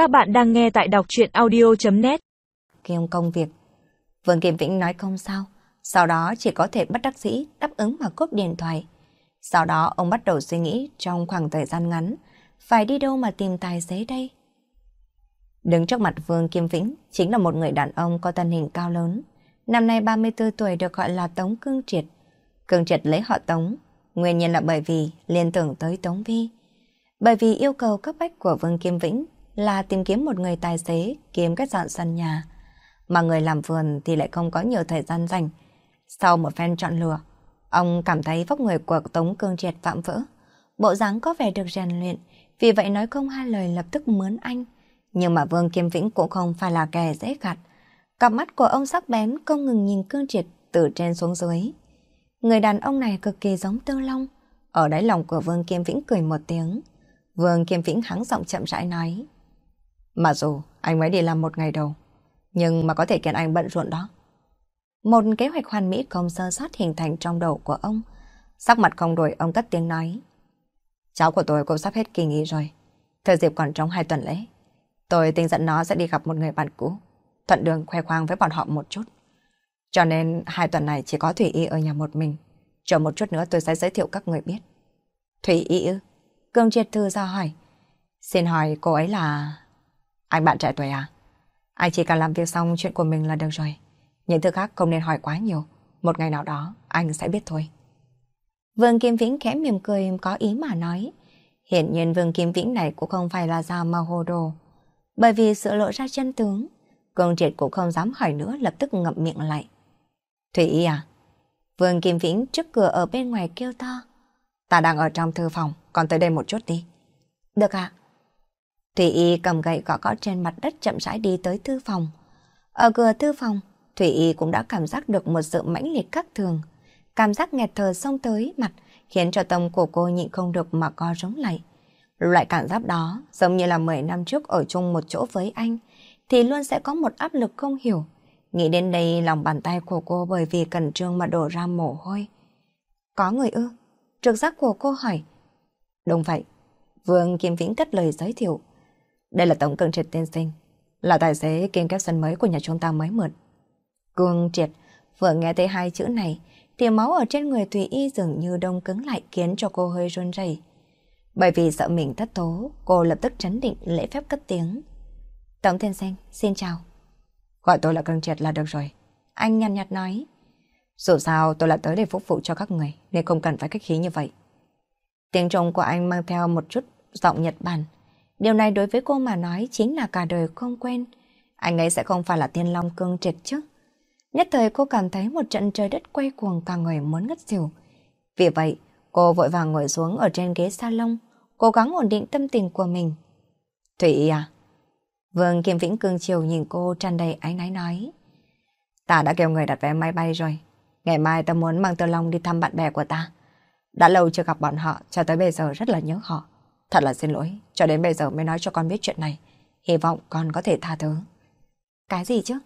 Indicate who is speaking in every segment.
Speaker 1: Các bạn đang nghe tại đọc chuyện audio.net
Speaker 2: Kiêm công việc. Vương Kim Vĩnh nói không sao, sau đó chỉ có thể bất đắc dĩ đáp ứng mà cốp điện thoại. Sau đó ông bắt đầu suy nghĩ trong khoảng thời gian ngắn, phải đi đâu mà tìm tài xế đây? Đứng trước mặt Vương Kim Vĩnh chính là một người đàn ông có thân hình cao lớn. Năm nay 34 tuổi được gọi là Tống Cương Triệt. Cương Triệt lấy họ Tống, nguyên nhân là bởi vì liên tưởng tới Tống Vi. Bởi vì yêu cầu cấp bách của Vương Kim Vĩnh là tìm kiếm một người tài xế kiếm cách dọn sân nhà. Mà người làm vườn thì lại không có nhiều thời gian dành. Sau một phen chọn lựa, ông cảm thấy vóc người của Tống Cương Triệt phạm vỡ. Bộ dáng có vẻ được rèn luyện, vì vậy nói không hai lời lập tức mướn anh. Nhưng mà Vương Kim Vĩnh cũng không phải là kẻ dễ gạt. Cặp mắt của ông sắc bén không ngừng nhìn Cương Triệt từ trên xuống dưới. Người đàn ông này cực kỳ giống Tư Long. Ở đáy lòng của Vương Kim Vĩnh cười một tiếng. Vương Kim Vĩnh hắng giọng chậm rãi nói. Mặc dù anh mới đi làm một ngày đầu, nhưng mà có thể khiến anh bận rộn đó. Một kế hoạch hoàn mỹ không sơ sót hình thành trong đầu của ông. Sắc mặt không đổi ông cất tiếng nói. Cháu của tôi cũng sắp hết kỳ nghỉ rồi. Thời dịp còn trong hai tuần lễ. Tôi tính dẫn nó sẽ đi gặp một người bạn cũ. Thuận đường khoe khoang với bọn họ một chút. Cho nên hai tuần này chỉ có Thủy Y ở nhà một mình. Chờ một chút nữa tôi sẽ giới thiệu các người biết. Thủy Y ư? Cương Triệt Thư ra hỏi. Xin hỏi cô ấy là... Anh bạn trẻ tuổi à? Anh chỉ cần làm việc xong chuyện của mình là được rồi. Những thứ khác không nên hỏi quá nhiều. Một ngày nào đó anh sẽ biết thôi. Vương Kim Vĩnh khẽ mỉm cười có ý mà nói. Hiện nhiên Vương Kim Vĩnh này cũng không phải là già mà hồ đồ. Bởi vì sự lộ ra chân tướng, Công Triệt cũng không dám hỏi nữa lập tức ngậm miệng lại. Thủy Y à? Vương Kim Vĩnh trước cửa ở bên ngoài kêu to. Ta đang ở trong thư phòng, còn tới đây một chút đi. Được ạ. Thủy Y cầm gậy gõ gõ trên mặt đất chậm rãi đi tới thư phòng. Ở cửa thư phòng, Thủy Y cũng đã cảm giác được một sự mãnh liệt khác thường. Cảm giác nghẹt thở xông tới mặt khiến cho tâm của cô nhịn không được mà co rống lại. Loại cảm giác đó giống như là 10 năm trước ở chung một chỗ với anh thì luôn sẽ có một áp lực không hiểu. Nghĩ đến đây lòng bàn tay của cô bởi vì cẩn trương mà đổ ra mồ hôi. Có người ư? Trực giác của cô hỏi. Đúng vậy. Vương Kim Vĩnh cất lời giới thiệu. Đây là Tổng Cương Triệt tiên sinh, là tài xế kiêm sân mới của nhà chúng ta mới mượn. Cương Triệt vừa nghe thấy hai chữ này thì máu ở trên người Thùy Y dường như đông cứng lại khiến cho cô hơi run rẩy. Bởi vì sợ mình thất tố, cô lập tức trấn định lễ phép cất tiếng. Tổng tiên sinh, xin chào. Gọi tôi là Cương Triệt là được rồi. Anh nhăn nhạt nói. Dù sao tôi là tới để phục vụ cho các người nên không cần phải khách khí như vậy. Tiếng trông của anh mang theo một chút giọng Nhật Bản. Điều này đối với cô mà nói chính là cả đời không quen. Anh ấy sẽ không phải là tiên long cương triệt chứ. Nhất thời cô cảm thấy một trận trời đất quay cuồng cả người muốn ngất xỉu. Vì vậy, cô vội vàng ngồi xuống ở trên ghế salon, cố gắng ổn định tâm tình của mình. Thủy à? Vương Kim Vĩnh cương chiều nhìn cô tràn đầy ánh náy nói. Ta đã kêu người đặt vé máy bay rồi. Ngày mai ta muốn mang Tơ Long đi thăm bạn bè của ta. Đã lâu chưa gặp bọn họ, cho tới bây giờ rất là nhớ họ. Thật là xin lỗi, cho đến bây giờ mới nói cho con biết chuyện này. Hy vọng con có thể tha thứ. Cái gì chứ?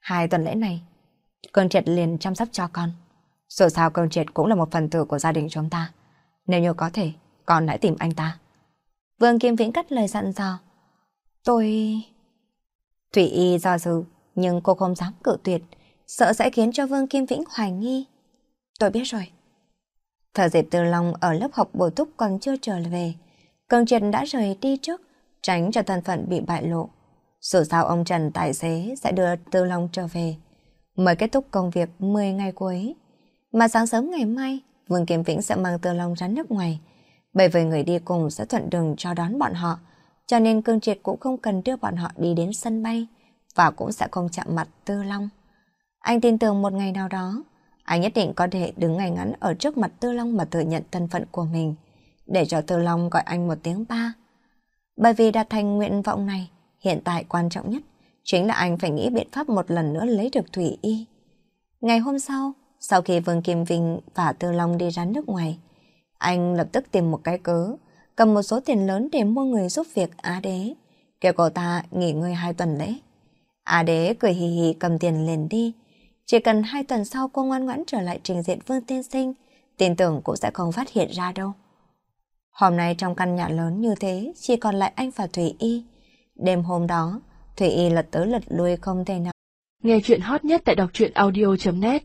Speaker 2: Hai tuần lễ này, Cơn Triệt liền chăm sóc cho con. Dù sao Cơn Triệt cũng là một phần tử của gia đình chúng ta. Nếu như có thể, con hãy tìm anh ta. Vương Kim Vĩnh cắt lời dặn dò. Tôi... Thủy Y do dự, nhưng cô không dám cự tuyệt, sợ sẽ khiến cho Vương Kim Vĩnh hoài nghi. Tôi biết rồi. Thời dịp Từ Long ở lớp học bổ túc còn chưa trở về, Cường Triệt đã rời đi trước, tránh cho thân phận bị bại lộ. Dù sao ông Trần tài xế sẽ đưa Tư Long trở về, mới kết thúc công việc 10 ngày cuối. Mà sáng sớm ngày mai, Vương Kiếm Vĩnh sẽ mang Tư Long ra nước ngoài, bởi vì người đi cùng sẽ thuận đường cho đón bọn họ, cho nên Cương Triệt cũng không cần đưa bọn họ đi đến sân bay, và cũng sẽ không chạm mặt Tư Long. Anh tin tưởng một ngày nào đó, anh nhất định có thể đứng ngay ngắn ở trước mặt Tư Long mà thừa nhận thân phận của mình để cho Tư Long gọi anh một tiếng ba. Bởi vì đạt thành nguyện vọng này, hiện tại quan trọng nhất chính là anh phải nghĩ biện pháp một lần nữa lấy được Thủy Y. Ngày hôm sau, sau khi Vương Kim Vinh và Tư Long đi ra nước ngoài, anh lập tức tìm một cái cớ, cầm một số tiền lớn để mua người giúp việc Á Đế, kêu cô ta nghỉ ngơi hai tuần lễ. Á Đế cười hì hì cầm tiền liền đi, chỉ cần hai tuần sau cô ngoan ngoãn trở lại trình diện Vương Tiên Sinh, tin tưởng cũng sẽ không phát hiện ra đâu. Hôm nay trong căn nhà lớn như thế, chỉ còn lại anh và Thủy Y. Đêm hôm đó, Thủy Y lật tới lật lui không thể nào.
Speaker 3: Nghe chuyện hot nhất tại đọc truyện audio.net